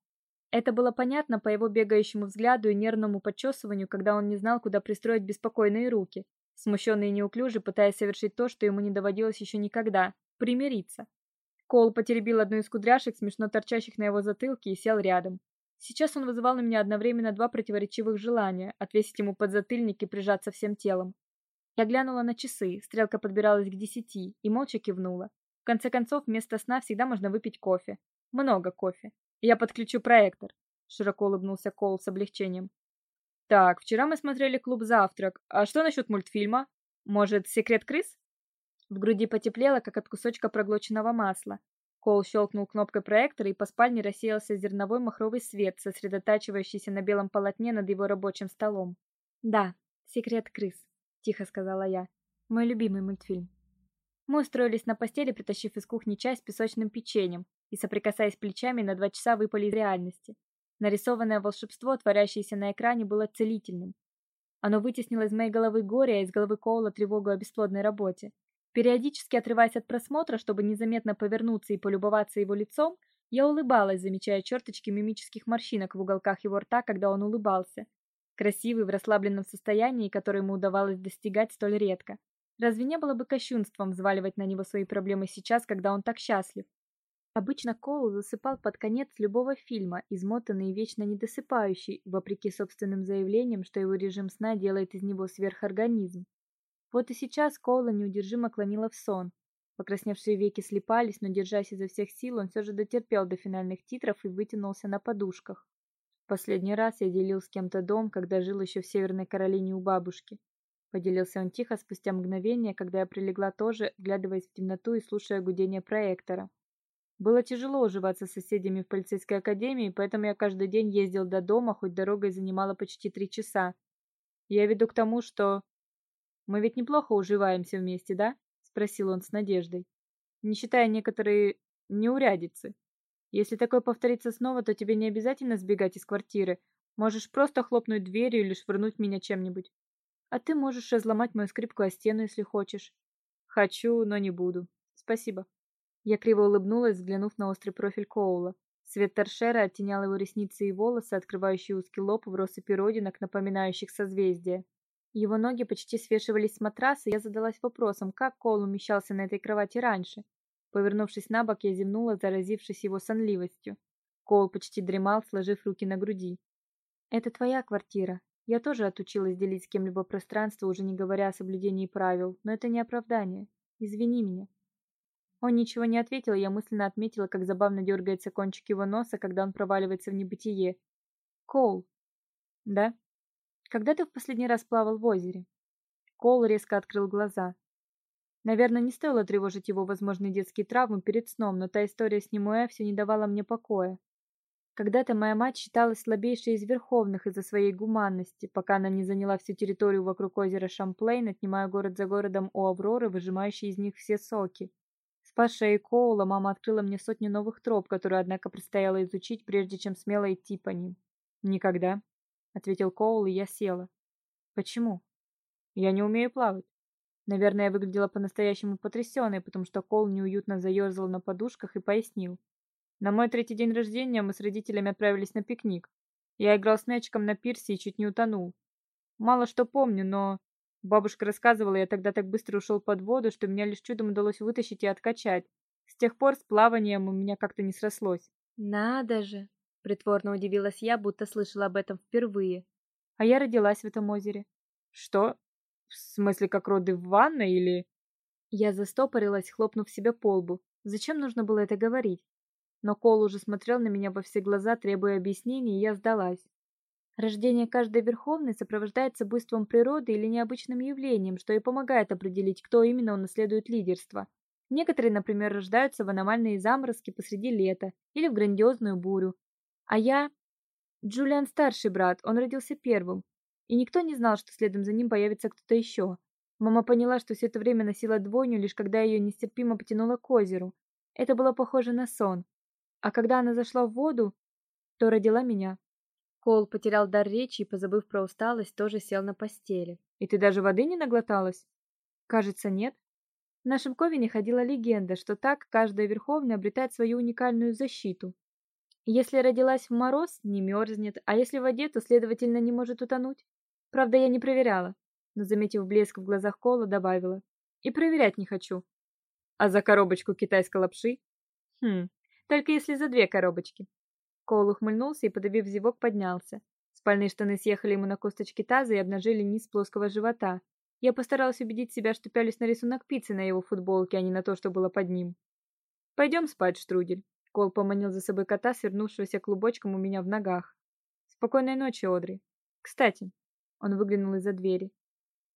Это было понятно по его бегающему взгляду и нервному подчесыванию, когда он не знал, куда пристроить беспокойные руки, смущенный и неуклюжий, пытаясь совершить то, что ему не доводилось еще никогда примириться. Кол потеребил одну из кудряшек, смешно торчащих на его затылке, и сел рядом. Сейчас он вызывал на меня одновременно два противоречивых желания: отвесить ему подзатыльник и прижаться всем телом. Я глянула на часы, стрелка подбиралась к десяти, и молча кивнула. В конце концов, вместо сна всегда можно выпить кофе. Много кофе. Я подключу проектор, широко улыбнулся Кол с облегчением. Так, вчера мы смотрели клуб Завтрак. А что насчет мультфильма? Может, Секрет крыс? В груди потеплело, как от кусочка проглоченного масла. Кол щелкнул кнопкой проектора, и по спальне рассеялся зерновой махровый свет, сосредотачивающийся на белом полотне над его рабочим столом. «Да, секрет крыс», — тихо сказала я. «Мой любимый мультфильм». Мы устроились на постели, притащив из кухни чай с песочным печеньем, и, соприкасаясь плечами, на два часа выпали из реальности. Нарисованное волшебство, творящееся на экране, было целительным. Оно вытеснило из моей головы горе, а из головы Коула тревогу о бесплодной работе. Периодически отрываясь от просмотра, чтобы незаметно повернуться и полюбоваться его лицом, я улыбалась, замечая черточки мимических морщинок в уголках его рта, когда он улыбался. Красивый в расслабленном состоянии, которое ему удавалось достигать столь редко. Разве не было бы кощунством взваливать на него свои проблемы сейчас, когда он так счастлив? Обычно Коул засыпал под конец любого фильма, измотанный и вечно недосыпающий, вопреки собственным заявлениям, что его режим сна делает из него сверхорганизм. Вот и сейчас Коула неудержимо клонила в сон. Покрасневшие веки слипались, но, держась изо всех сил, он все же дотерпел до финальных титров и вытянулся на подушках. Последний раз я делил с кем-то дом, когда жил еще в Северной Каролине у бабушки. Поделился он тихо спустя мгновение, когда я прилегла тоже, вглядываясь в темноту и слушая гудение проектора. Было тяжело уживаться с соседями в полицейской академии, поэтому я каждый день ездил до дома, хоть дорогой занимала почти три часа. Я веду к тому, что мы ведь неплохо уживаемся вместе, да? спросил он с надеждой. Не считая некоторые неурядицы. Если такое повторится снова, то тебе не обязательно сбегать из квартиры. Можешь просто хлопнуть дверью или швырнуть меня чем-нибудь. А ты можешь разломать мою скрипку о стену, если хочешь. Хочу, но не буду. Спасибо. Я криво улыбнулась, взглянув на острый профиль Коула. Свет торшера оттенял его ресницы и волосы, открывающие узкий лоб в россыпи родинок, напоминающих созвездия. Его ноги почти свешивались с матраса, и я задалась вопросом, как Кол умещался на этой кровати раньше. Повернувшись на бок, я зевнула, заразившись его сонливостью. Кол почти дремал, сложив руки на груди. «Это твоя квартира. Я тоже отучилась делить с кем-либо пространство, уже не говоря о соблюдении правил, но это не оправдание. Извини меня». Он ничего не ответил, я мысленно отметила, как забавно дергается кончик его носа, когда он проваливается в небытие. «Коул». «Да?» Когда ты в последний раз плавал в озере? Кол резко открыл глаза. Наверное, не стоило тревожить его возможные детские травмы перед сном, но та история с Немуэ все не давала мне покоя. Когда-то моя мать считалась слабейшей из верховных из-за своей гуманности, пока она не заняла всю территорию вокруг озера Шамплейн, отнимая город за городом у Авроры, выжимающей из них все соки. Спасшая Коула, мама открыла мне сотни новых троп, которые, однако, предстояло изучить, прежде чем смело идти по ним. Никогда, ответил Коул, и я села. Почему? Я не умею плавать. Наверное, я выглядела по-настоящему потрясенной, потому что Коул неуютно заерзал на подушках и пояснил. На мой третий день рождения мы с родителями отправились на пикник. Я играл с мячиком на пирсе и чуть не утонул. Мало что помню, но бабушка рассказывала, я тогда так быстро ушел под воду, что меня лишь чудом удалось вытащить и откачать. С тех пор с плаванием у меня как-то не срослось. Надо же, притворно удивилась я, будто слышала об этом впервые. А я родилась в этом озере. Что? В смысле, как роды в ванной или Я застопорилась, хлопнув себя по лбу. Зачем нужно было это говорить? Но Кол уже смотрел на меня во все глаза, требуя объяснений, и я сдалась. Рождение каждой верховной сопровождается буйством природы или необычным явлением, что и помогает определить, кто именно унаследует лидерство. Некоторые, например, рождаются в аномальные заморозки посреди лета или в грандиозную бурю. А я... Джулиан старший брат, он родился первым. И никто не знал, что следом за ним появится кто-то еще. Мама поняла, что все это время носила двойню, лишь когда ее нестерпимо потянуло к озеру. Это было похоже на сон. А когда она зашла в воду, то родила меня. Кол потерял дар речи и, позабыв про усталость, тоже сел на постели. И ты даже воды не наглоталась? Кажется, нет. В нашем Ковине ходила легенда, что так каждая верховная обретает свою уникальную защиту. Если родилась в мороз, не мерзнет, а если в воде, то, следовательно, не может утонуть. Правда, я не проверяла, но, заметив блеск в глазах Кола, добавила. И проверять не хочу. А за коробочку китайской лапши? Хм, только если за две коробочки. Коул ухмыльнулся и, подавив зевок, поднялся. Спальные штаны съехали ему на косточки таза и обнажили низ плоского живота. Я постаралась убедить себя, что пялюсь на рисунок пиццы на его футболке, а не на то, что было под ним. «Пойдем спать, Штрудель». Кол поманил за собой кота, свернувшегося клубочком у меня в ногах. «Спокойной ночи, Одри. Кстати...» Он выглянул из-за двери.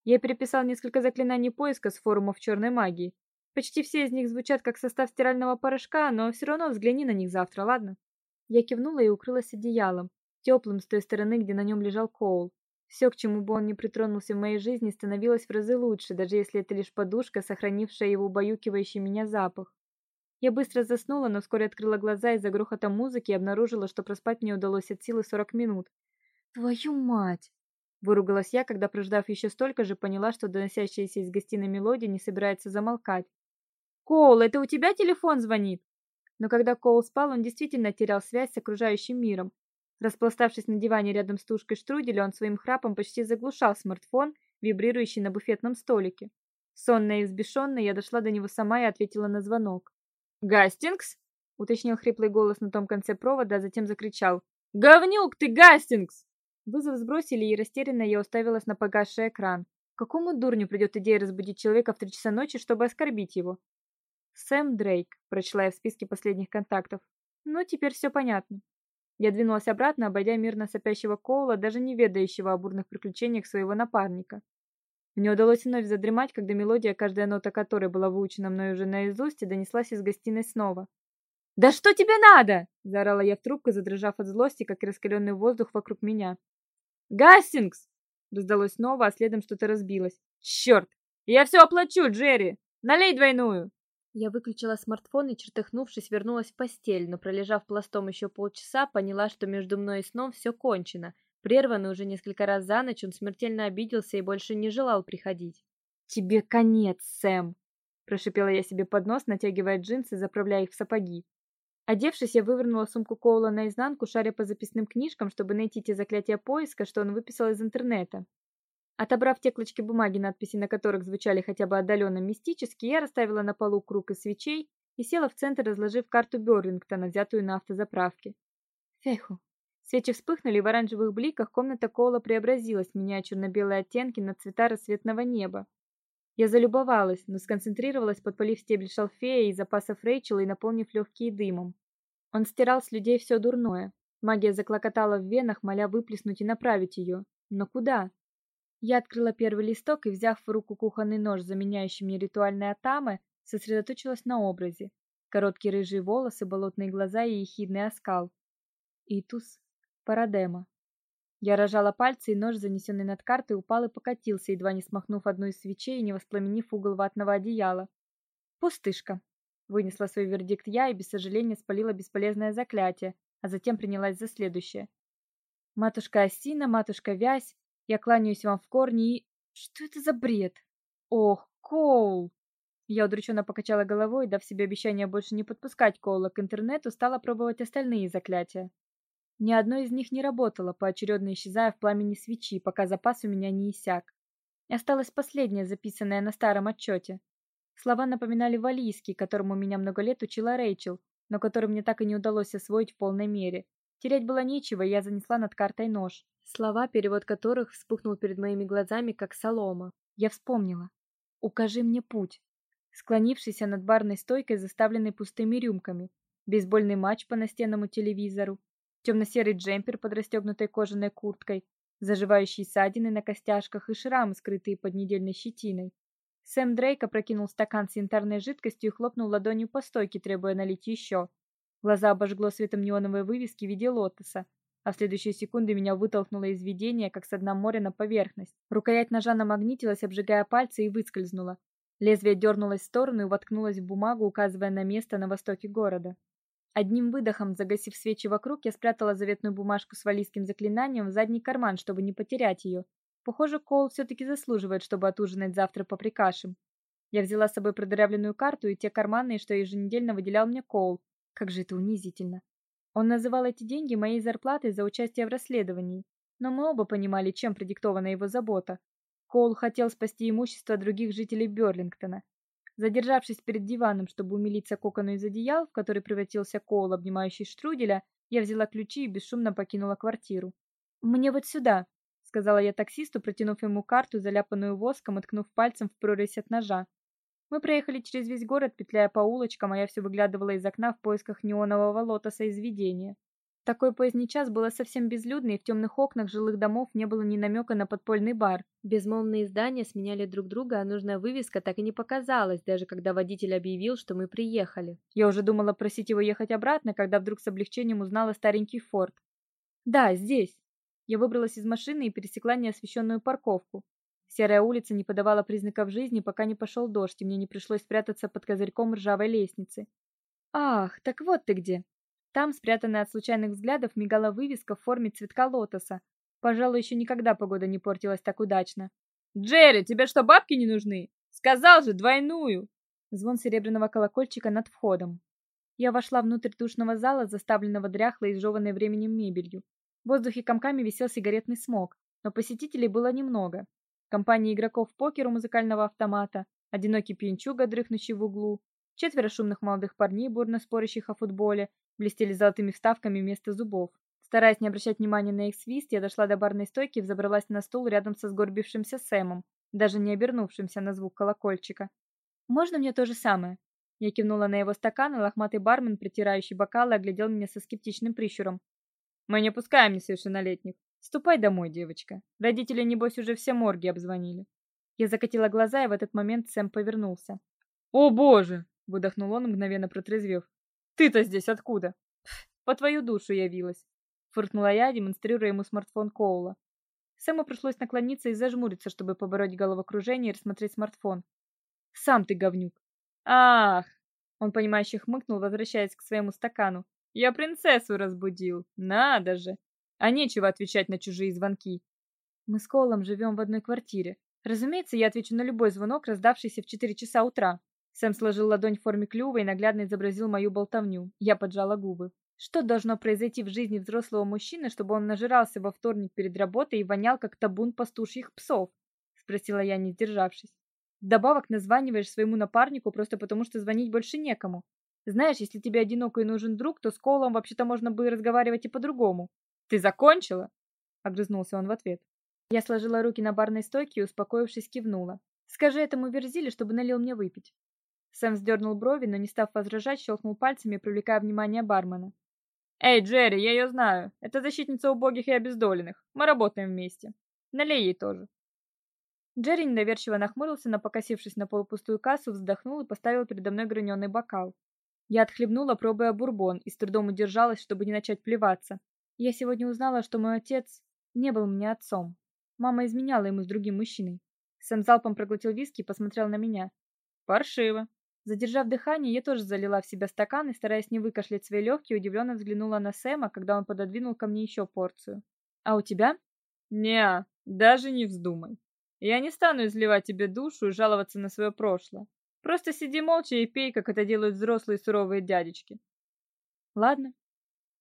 «Я переписал несколько заклинаний поиска с форумов черной магии. Почти все из них звучат как состав стирального порошка, но все равно взгляни на них завтра, ладно? Я кивнула и укрылась одеялом, теплым с той стороны, где на нем лежал Коул. Все, к чему бы он ни притронулся в моей жизни, становилось в разы лучше, даже если это лишь подушка, сохранившая его убаюкивающий меня запах. Я быстро заснула, но вскоре открыла глаза из-за грохота музыки и обнаружила, что проспать мне удалось от силы 40 минут. «Твою мать!» Выругалась я, когда, прождав еще столько же, поняла, что доносящаяся из гостиной мелодия не собирается замолкать. Коул, это у тебя телефон звонит? Но когда Коул спал, он действительно терял связь с окружающим миром. Распластавшись на диване рядом с тушкой штруделя, он своим храпом почти заглушал смартфон, вибрирующий на буфетном столике. Сонная и взбешенная, я дошла до него сама и ответила на звонок. «Гастингс?» — уточнил хриплый голос на том конце провода, а затем закричал. «Говнюк ты, Гастингс!» Вызов сбросили, и растерянно я уставилась на погасший экран. Какому дурню придет идея разбудить человека в три часа ночи, чтобы оскорбить его? Сэм Дрейк, прочла я в списке последних контактов. Ну, теперь все понятно. Я двинулась обратно, обойдя мирно сопящего Коула, даже не ведающего о бурных приключениях своего напарника. Мне удалось вновь задремать, когда мелодия, каждая нота которой была выучена мной уже наизусть, донеслась из гостиной снова. «Да что тебе надо?» – заорала я в трубку, задрожав от злости, как раскаленный воздух вокруг меня. «Гастингс!» – раздалось снова, а следом что-то разбилось. «Черт! Я все оплачу, Джерри! Налей двойную!» Я выключила смартфон и, чертыхнувшись, вернулась в постель, но, пролежав пластом еще полчаса, поняла, что между мной и сном все кончено. Прерванный уже несколько раз за ночь, он смертельно обиделся и больше не желал приходить. «Тебе конец, Сэм!» Прошипела я себе под нос, натягивая джинсы заправляя их в сапоги. Одевшись, я вывернула сумку Коула наизнанку, шаря по записным книжкам, чтобы найти те заклятия поиска, что он выписал из интернета. Отобрав те клочки бумаги, надписи на которых звучали хотя бы отдаленно мистически, я расставила на полу круг из свечей и села в центр, разложив карту Бёрлингтона, взятую на автозаправке. Феху. Свечи вспыхнули, и в оранжевых бликах комната Кола преобразилась, меняя черно-белые оттенки на цвета рассветного неба. Я залюбовалась, но сконцентрировалась, подпалив стебель шалфея из запасов Рэйчел и наполнив легкие дымом. Он стирал с людей все дурное. Магия заклокотала в венах, моля выплеснуть и направить ее. Но куда? Я открыла первый листок и, взяв в руку кухонный нож, заменяющий мне ритуальные атамы, сосредоточилась на образе. Короткие рыжие волосы, болотные глаза и ехидный оскал. Итус Парадема. Я рожала пальцы, и нож, занесенный над картой, упал и покатился, едва не смахнув одну из свечей и не воспламенив угол ватного одеяла. Пустышка. Вынесла свой вердикт я и без сожаления спалила бесполезное заклятие, а затем принялась за следующее. Матушка Осина, матушка Вязь, я кланяюсь вам в корни и... Что это за бред? Ох, Коул! Я удрученно покачала головой, дав себе обещание больше не подпускать Коула к интернету, стала пробовать остальные заклятия. Ни одно из них не работало, поочередно исчезая в пламени свечи, пока запас у меня не иссяк. Осталось последнее, записанное на старом отчете. Слова напоминали валийский, которому меня много лет учила Рэйчел, но который мне так и не удалось освоить в полной мере. Терять было нечего, и я занесла над картой нож. Слова, перевод которых вспыхнул перед моими глазами, как солома. Я вспомнила. «Укажи мне путь». Склонившийся над барной стойкой, заставленной пустыми рюмками. Бейсбольный матч по настенному телевизору. Темно-серый джемпер под расстегнутой кожаной курткой. Заживающие ссадины на костяшках и шрамы, скрытые под недельной щетиной. Сэм Дрейк опрокинул стакан с янтарной жидкостью и хлопнул ладонью по стойке, требуя налить еще. Глаза обожгло светом неоновой вывески в виде лотоса, а в следующие секунды меня вытолкнуло из видения, как с дна моря на поверхность. Рукоять ножа намагнитилась, обжигая пальцы, и выскользнула. Лезвие дернулось в сторону и воткнулось в бумагу, указывая на место на востоке города. Одним выдохом, загасив свечи вокруг, я спрятала заветную бумажку с валийским заклинанием в задний карман, чтобы не потерять ее, Похоже, Коул все-таки заслуживает, чтобы отужинать завтра по прикашам. Я взяла с собой продырявленную карту и те карманные, что еженедельно выделял мне Коул. Как же это унизительно. Он называл эти деньги моей зарплатой за участие в расследовании, но мы оба понимали, чем продиктована его забота. Коул хотел спасти имущество других жителей Берлингтона. Задержавшись перед диваном, чтобы умилиться кокону из одеял, в который превратился Коул, обнимающий штруделя, я взяла ключи и бесшумно покинула квартиру. «Мне вот сюда», сказала я таксисту, протянув ему карту, заляпанную воском, и ткнув пальцем в прорезь от ножа. Мы проехали через весь город, петляя по улочкам, а я все выглядывала из окна в поисках неонового лотоса из видения. Такой поздний час было совсем безлюдно, и в темных окнах жилых домов не было ни намека на подпольный бар. Безмолвные здания сменяли друг друга, а нужная вывеска так и не показалась, даже когда водитель объявил, что мы приехали. Я уже думала просить его ехать обратно, когда вдруг с облегчением узнала старенький Форд. Да, здесь. Я выбралась из машины и пересекла неосвещенную парковку. Серая улица не подавала признаков жизни, пока не пошел дождь, и мне не пришлось спрятаться под козырьком ржавой лестницы. Ах, так вот ты где. Там, спрятанная от случайных взглядов, мигала вывеска в форме цветка лотоса. Пожалуй, еще никогда погода не портилась так удачно. Джерри, тебе что, бабки не нужны? Сказал же, двойную. Звон серебряного колокольчика над входом. Я вошла внутрь душного зала, заставленного дряхлой и изжеванной временем мебелью. В воздухе комками висел сигаретный смог, но посетителей было немного. Компания игроков покера музыкального автомата, одинокий пьянчуга, дрыхнущий в углу, четверо шумных молодых парней, бурно спорящих о футболе, блестели золотыми вставками вместо зубов. Стараясь не обращать внимания на их свист, я дошла до барной стойки и взобралась на стул рядом со сгорбившимся Сэмом, даже не обернувшимся на звук колокольчика. «Можно мне то же самое?» Я кивнула на его стакан, и лохматый бармен, притирающий бокалы, оглядел меня со скептичным прищуром. Мы не пускаем несовершеннолетних. Ступай домой, девочка. Родители, небось, уже все морги обзвонили. Я закатила глаза, и в этот момент Сэм повернулся. «О, боже!» — выдохнул он, мгновенно протрезвев. «Ты-то здесь откуда?» «По твою душу явилась!» — фыркнула я, демонстрируя ему смартфон Коула. Сэму пришлось наклониться и зажмуриться, чтобы побороть головокружение и рассмотреть смартфон. «Сам ты говнюк!» «Ах!» — он понимающе хмыкнул, возвращаясь к своему стакану. Я принцессу разбудил. Надо же. А нечего отвечать на чужие звонки. Мы с Колом живем в одной квартире. Разумеется, я отвечу на любой звонок, раздавшийся в 4 часа утра. Сэм сложил ладонь в форме клюва и наглядно изобразил мою болтовню. Я поджала губы. Что должно произойти в жизни взрослого мужчины, чтобы он нажирался во вторник перед работой и вонял, как табун пастушьих псов? Спросила я, не сдержавшись. Добавок названиваешь своему напарнику просто потому, что звонить больше некому. Знаешь, если тебе одиноко и нужен друг, то с Колом вообще-то можно бы разговаривать и по-другому. Ты закончила? Огрызнулся он в ответ. Я сложила руки на барной стойке и, успокоившись, кивнула. Скажи этому Верзиле, чтобы налил мне выпить. Сэм сдернул брови, но не став возражать, щелкнул пальцами, привлекая внимание бармена. «Эй, Джерри, я ее знаю. Это защитница убогих и обездоленных. Мы работаем вместе. Налей ей тоже». Джерри недоверчиво нахмурился, но, покосившись на полупустую кассу, вздохнул и поставил передо мной граненый бокал. Я отхлебнула, пробуя бурбон, и с трудом удержалась, чтобы не начать плеваться. Я сегодня узнала, что мой отец не был мне отцом. Мама изменяла ему с другим мужчиной. Сэм залпом проглотил виски и посмотрел на меня. Паршиво. Задержав дыхание, я тоже залила в себя стакан и, стараясь не выкашлять свои легкие, удивленно взглянула на Сэма, когда он пододвинул ко мне еще порцию. «А у тебя?» «Не, даже не вздумай. Я не стану изливать тебе душу и жаловаться на свое прошлое. Просто сиди молча и пей, как это делают взрослые суровые дядечки. Ладно.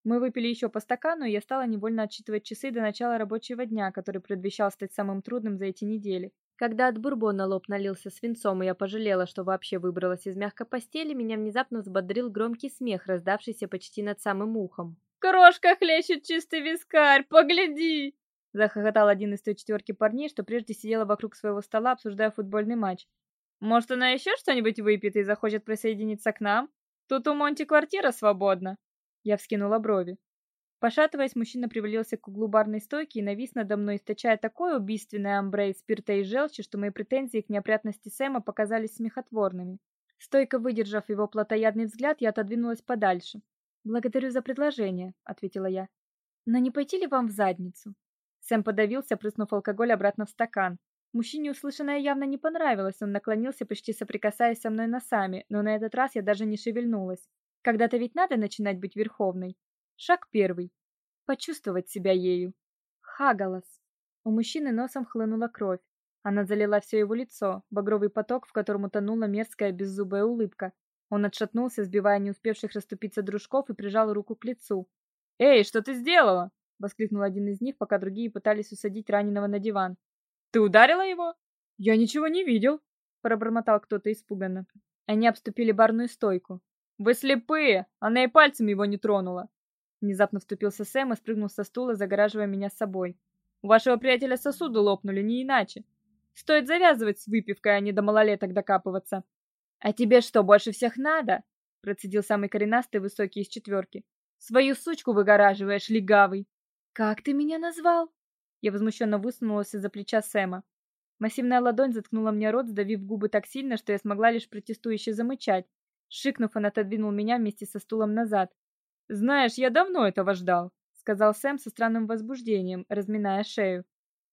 Мы выпили еще по стакану, и я стала невольно отсчитывать часы до начала рабочего дня, который предвещал стать самым трудным за эти недели. Когда от бурбона лоб налился свинцом, и я пожалела, что вообще выбралась из мягкой постели, меня внезапно взбодрил громкий смех, раздавшийся почти над самым ухом. «Крошка хлещет чистый вискарь, погляди!» Захохотал один из той четверки парней, что прежде сидела вокруг своего стола, обсуждая футбольный матч. «Может, она еще что-нибудь выпьет и захочет присоединиться к нам? Тут у Монти квартира свободна!» Я вскинула брови. Пошатываясь, мужчина привалился к углу барной стойки и навис надо мной, источая такое убийственное амбре из спирта и желчи, что мои претензии к неопрятности Сэма показались смехотворными. Стойко выдержав его плотоядный взгляд, я отодвинулась подальше. «Благодарю за предложение», — ответила я. «Но не пойти ли вам в задницу?» Сэм подавился, прыснув алкоголь обратно в стакан. Мужчине услышанное явно не понравилось, он наклонился, почти соприкасаясь со мной носами, но на этот раз я даже не шевельнулась. Когда-то ведь надо начинать быть верховной. Шаг первый. Почувствовать себя ею. Хагалас. У мужчины носом хлынула кровь. Она залила все его лицо, багровый поток, в котором утонула мерзкая беззубая улыбка. Он отшатнулся, сбивая не успевших расступиться дружков, и прижал руку к лицу. «Эй, что ты сделала?» — воскликнул один из них, пока другие пытались усадить раненого на диван. «Ты ударила его?» «Я ничего не видел», — пробормотал кто-то испуганно. Они обступили барную стойку. «Вы слепые! Она и пальцем его не тронула!» Внезапно вступился Сэм и спрыгнул со стула, загораживая меня с собой. У вашего приятеля сосуды лопнули, не иначе. Стоит завязывать с выпивкой, а не до малолеток докапываться. А тебе что, больше всех надо? Процедил самый коренастый высокий из четверки. Свою сучку выгораживаешь, легавый. Как ты меня назвал? Я возмущенно высунулась из-за плеча Сэма. Массивная ладонь заткнула мне рот, сдавив губы так сильно, что я смогла лишь протестующе замычать. Шикнув, он отодвинул меня вместе со стулом назад. «Знаешь, я давно этого ждал», — сказал Сэм со странным возбуждением, разминая шею.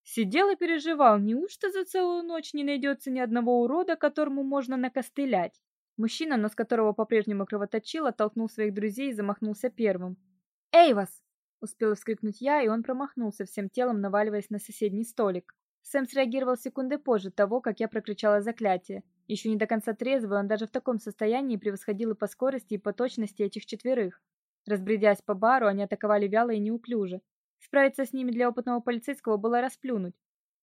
Сидел и переживал, неужто за целую ночь не найдется ни одного урода, которому можно накостылять. Мужчина, нос которого по-прежнему кровоточил, оттолкнул своих друзей и замахнулся первым. «Эй вас!» — успела вскрикнуть я, и он промахнулся всем телом, наваливаясь на соседний столик. Сэм среагировал секунды позже того, как я прокричала заклятие. Еще не до конца трезвый, он даже в таком состоянии превосходил и по скорости, и по точности этих четверых. Разбредясь по бару, они атаковали вяло и неуклюже. Справиться с ними для опытного полицейского было расплюнуть.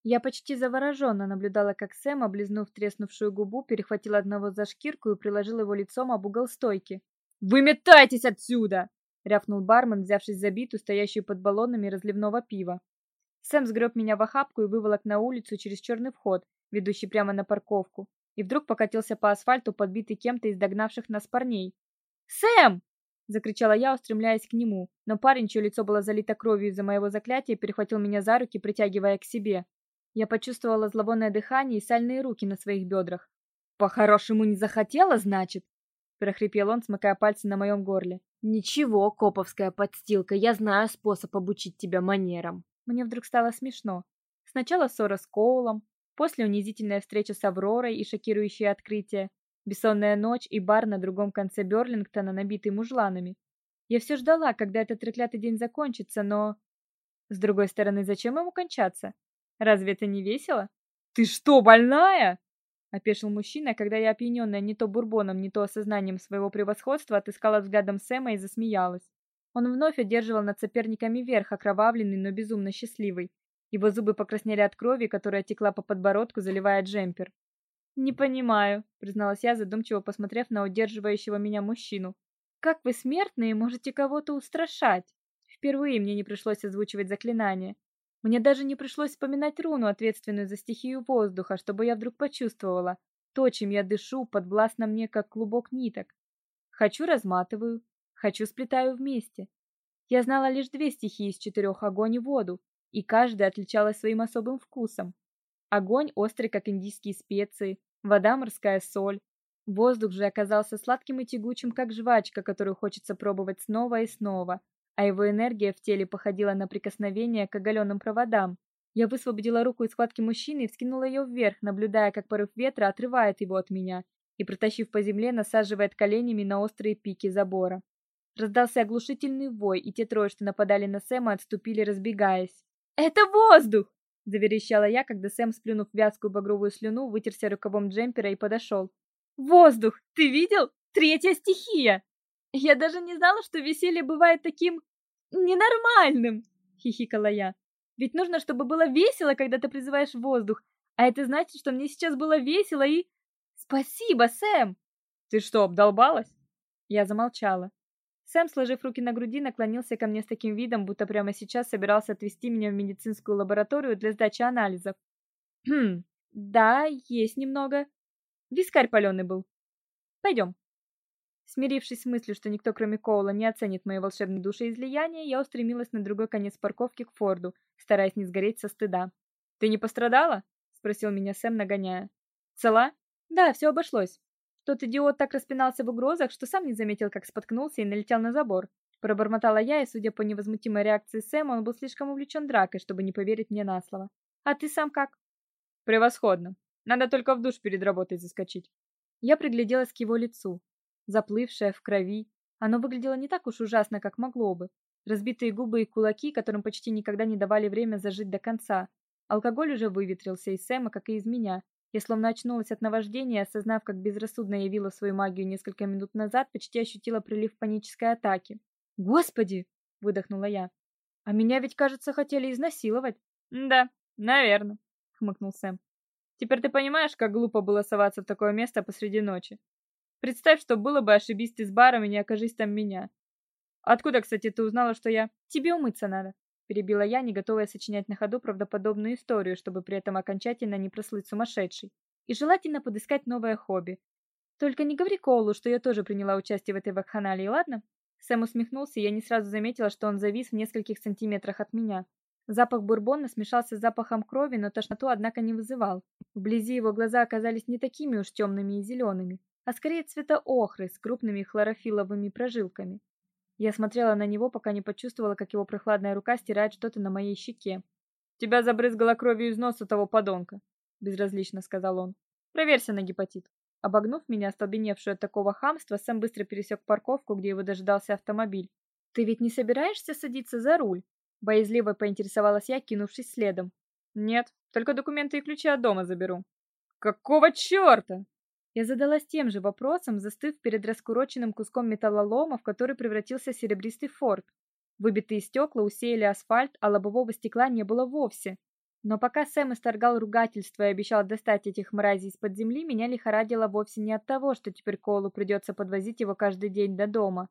Я почти завороженно наблюдала, как Сэм, облизнув треснувшую губу, перехватил одного за шкирку и приложил его лицом об угол стойки. «Выметайтесь отсюда!» — рявкнул бармен, взявшись за биту, стоящую под баллонами разливного пива. Сэм сгреб меня в охапку и выволок на улицу через черный вход, ведущий прямо на парковку, и вдруг покатился по асфальту, подбитый кем-то из догнавших нас парней. «Сэм!» закричала я, устремляясь к нему, но парень, чье лицо было залито кровью из-за моего заклятия, перехватил меня за руки, притягивая к себе. Я почувствовала зловонное дыхание и сальные руки на своих бедрах. По-хорошему не захотела, значит, прохрипел он, смыкая пальцы на моем горле. Ничего, коповская подстилка, я знаю способ обучить тебя манерам. Мне вдруг стало смешно. Сначала ссора с Коулом, после унизительная встреча с Авророй и шокирующее открытие, Бессонная ночь и бар на другом конце Берлингтона, набитый мужланами. Я все ждала, когда этот треклятый день закончится, но... С другой стороны, зачем ему кончаться? Разве это не весело? «Ты что, больная?» — опешил мужчина, когда я, опьяненная не то бурбоном, не то осознанием своего превосходства, отыскала взглядом Сэма и засмеялась. Он вновь одерживал над соперниками верх, окровавленный, но безумно счастливый. Его зубы покраснели от крови, которая текла по подбородку, заливая джемпер. «Не понимаю», — призналась я, задумчиво посмотрев на удерживающего меня мужчину. «Как вы, смертные, можете кого-то устрашать?» Впервые мне не пришлось озвучивать заклинание. Мне даже не пришлось вспоминать руну, ответственную за стихию воздуха, чтобы я вдруг почувствовала. То, чем я дышу, подвластно мне, как клубок ниток. Хочу — разматываю, хочу — сплетаю вместе. Я знала лишь две стихии из четырех — огонь и воду, и каждая отличалась своим особым вкусом. Огонь острый, как индийские специи, вода морская соль. Воздух же оказался сладким и тягучим, как жвачка, которую хочется пробовать снова и снова, а его энергия в теле походила на прикосновение к оголенным проводам. Я высвободила руку из схватки мужчины и вскинула ее вверх, наблюдая, как порыв ветра отрывает его от меня и, протащив по земле, насаживает коленями на острые пики забора. Раздался оглушительный вой, и те трое, что нападали на Сэма, отступили, разбегаясь. «Это воздух!» заверещала я, когда Сэм, сплюнув вязкую багровую слюну, вытерся рукавом джемпера и подошел. Воздух! Ты видел? Третья стихия! Я даже не знала, что веселье бывает таким... ненормальным!» — хихикала я. «Ведь нужно, чтобы было весело, когда ты призываешь воздух, а это значит, что мне сейчас было весело и... Спасибо, Сэм!» «Ты что, обдолбалась?» Я замолчала. Сэм, сложив руки на груди, наклонился ко мне с таким видом, будто прямо сейчас собирался отвезти меня в медицинскую лабораторию для сдачи анализов. «Хм, да, есть немного. Вискарь паленый был. Пойдем». Смирившись с мыслью, что никто, кроме Коула, не оценит мои волшебные душеизлияния, я устремилась на другой конец парковки к Форду, стараясь не сгореть со стыда. «Ты не пострадала?» — спросил меня Сэм, нагоняя. «Цела?» «Да, все обошлось. Тот идиот так распинался в угрозах, что сам не заметил, как споткнулся и налетел на забор. Пробормотала я, и, судя по невозмутимой реакции Сэма, он был слишком увлечен дракой, чтобы не поверить мне на слово. «А ты сам как?» «Превосходно. Надо только в душ перед работой заскочить». Я пригляделась к его лицу. Заплывшее в крови. Оно выглядело не так уж ужасно, как могло бы. Разбитые губы и кулаки, которым почти никогда не давали время зажить до конца. Алкоголь уже выветрился из Сэма, как и из меня, я словно очнулась от наваждения, осознав, как безрассудно явила свою магию несколько минут назад, почти ощутила прилив панической атаки. «Господи!» — выдохнула я. «А меня ведь, кажется, хотели изнасиловать». «Да, наверное», — хмыкнул Сэм. «Теперь ты понимаешь, как глупо было соваться в такое место посреди ночи? Представь, что было бы, ошибись ты с баром и не окажись там меня. Откуда, кстати, ты узнала, что я... Тебе умыться надо перебила я, не готовая сочинять на ходу правдоподобную историю, чтобы при этом окончательно не прослыть сумасшедшей. И желательно подыскать новое хобби. Только не говори Коулу, что я тоже приняла участие в этой вакханалии, ладно? Сэм усмехнулся, и я не сразу заметила, что он завис в нескольких сантиметрах от меня. Запах бурбона смешался с запахом крови, но тошноту, однако, не вызывал. Вблизи его глаза оказались не такими уж темными и зелеными, а скорее цвета охры с крупными хлорофилловыми прожилками. Я смотрела на него, пока не почувствовала, как его прохладная рука стирает что-то на моей щеке. «Тебя забрызгало кровью из носа того подонка», — безразлично сказал он. «Проверься на гепатит». Обогнув меня, остолбеневшую от такого хамства, Сэм быстро пересек парковку, где его дожидался автомобиль. «Ты ведь не собираешься садиться за руль?» Боязливо поинтересовалась я, кинувшись следом. «Нет, только документы и ключи от дома заберу». «Какого черта?» Я задалась тем же вопросом, застыв перед раскуроченным куском металлолома, в который превратился серебристый форт. Выбитые стекла усеяли асфальт, а лобового стекла не было вовсе. Но пока Сэм исторгал ругательство и обещал достать этих мразей из-под земли, меня лихорадило вовсе не от того, что теперь Колу придется подвозить его каждый день до дома.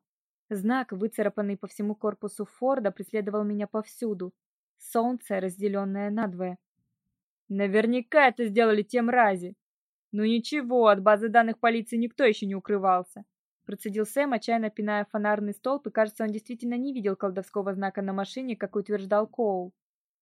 Знак, выцарапанный по всему корпусу Форда, преследовал меня повсюду. Солнце, разделенное надвое. Наверняка это сделали те мрази, ну ничего, от базы данных полиции никто еще не укрывался. Процедил Сэм, отчаянно пиная фонарный столб, и, кажется, он действительно не видел колдовского знака на машине, как утверждал Коул.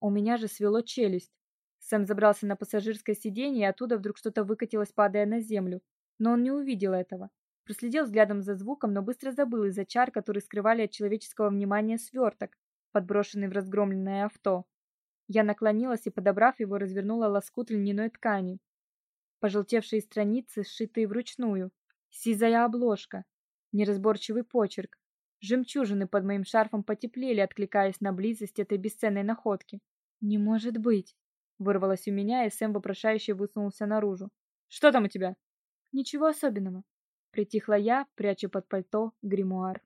У меня же свело челюсть. Сэм забрался на пассажирское сиденье, и оттуда вдруг что-то выкатилось, падая на землю. Но он не увидел этого. Проследил взглядом за звуком, но быстро забыл из-за чар, которые скрывали от человеческого внимания сверток, подброшенный в разгромленное авто. Я наклонилась и, подобрав его, развернула лоскут льняной ткани. Пожелтевшие страницы, сшитые вручную, сизая обложка, неразборчивый почерк. Жемчужины под моим шарфом потеплели, откликаясь на близость этой бесценной находки. «Не может быть!» Вырвалось у меня, и Сэм вопрошающе высунулся наружу. «Что там у тебя?» «Ничего особенного». Притихла я, пряча под пальто гримуар.